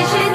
wishes.